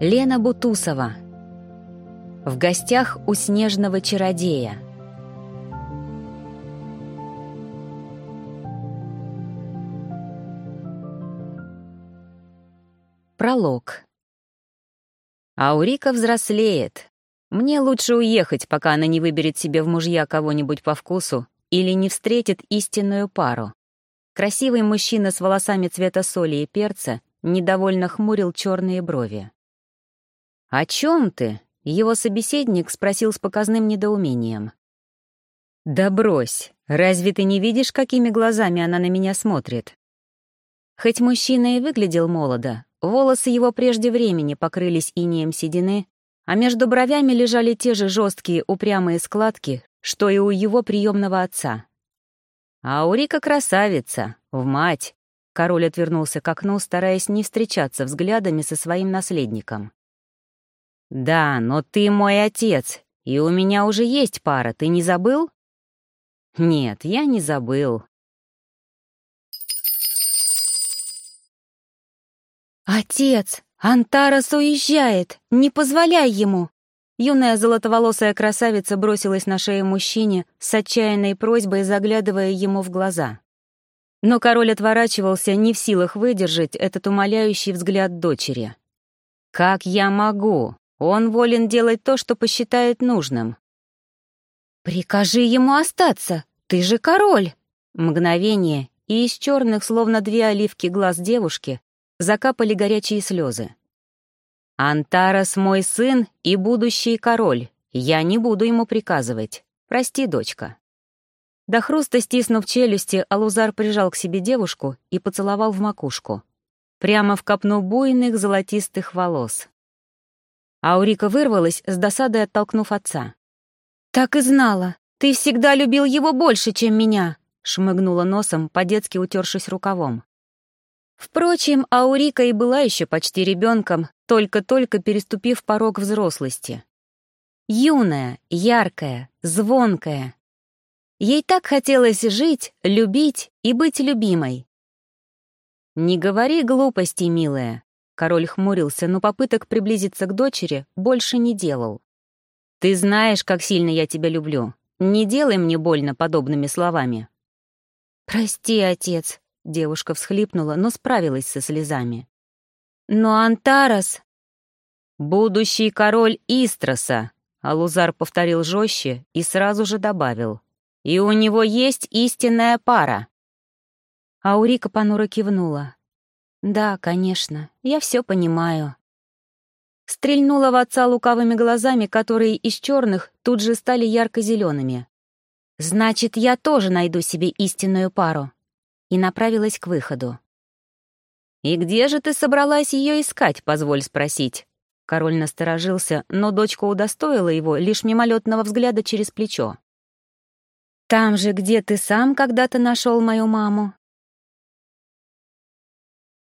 Лена Бутусова. В гостях у снежного чародея. Пролог. Аурика взрослеет. Мне лучше уехать, пока она не выберет себе в мужья кого-нибудь по вкусу или не встретит истинную пару. Красивый мужчина с волосами цвета соли и перца недовольно хмурил черные брови. «О чем ты?» — его собеседник спросил с показным недоумением. «Да брось, разве ты не видишь, какими глазами она на меня смотрит?» Хоть мужчина и выглядел молодо, волосы его прежде времени покрылись инеем седины, а между бровями лежали те же жесткие упрямые складки, что и у его приемного отца. А Аурика красавица, в мать. Король отвернулся к окну, стараясь не встречаться взглядами со своим наследником. «Да, но ты мой отец, и у меня уже есть пара, ты не забыл?» «Нет, я не забыл». «Отец, Антарас уезжает! Не позволяй ему!» Юная золотоволосая красавица бросилась на шею мужчине с отчаянной просьбой, заглядывая ему в глаза. Но король отворачивался, не в силах выдержать этот умоляющий взгляд дочери. «Как я могу? Он волен делать то, что посчитает нужным. «Прикажи ему остаться, ты же король!» Мгновение, и из черных, словно две оливки глаз девушки, закапали горячие слезы. «Антарас мой сын и будущий король, я не буду ему приказывать. Прости, дочка». До хруста стиснув челюсти, Алузар прижал к себе девушку и поцеловал в макушку. Прямо в копну буйных золотистых волос. Аурика вырвалась, с досадой оттолкнув отца. «Так и знала. Ты всегда любил его больше, чем меня», — шмыгнула носом, по-детски утершись рукавом. Впрочем, Аурика и была еще почти ребенком, только-только переступив порог взрослости. Юная, яркая, звонкая. Ей так хотелось жить, любить и быть любимой. «Не говори глупостей, милая», Король хмурился, но попыток приблизиться к дочери больше не делал. «Ты знаешь, как сильно я тебя люблю. Не делай мне больно подобными словами». «Прости, отец», — девушка всхлипнула, но справилась со слезами. «Но Антарас...» «Будущий король Истроса», — Алузар повторил жестче и сразу же добавил. «И у него есть истинная пара». Аурика понуро кивнула. «Да, конечно, я все понимаю». Стрельнула в отца лукавыми глазами, которые из черных тут же стали ярко-зелеными. «Значит, я тоже найду себе истинную пару». И направилась к выходу. «И где же ты собралась ее искать, позволь спросить?» Король насторожился, но дочка удостоила его лишь мимолетного взгляда через плечо. «Там же, где ты сам когда-то нашел мою маму»,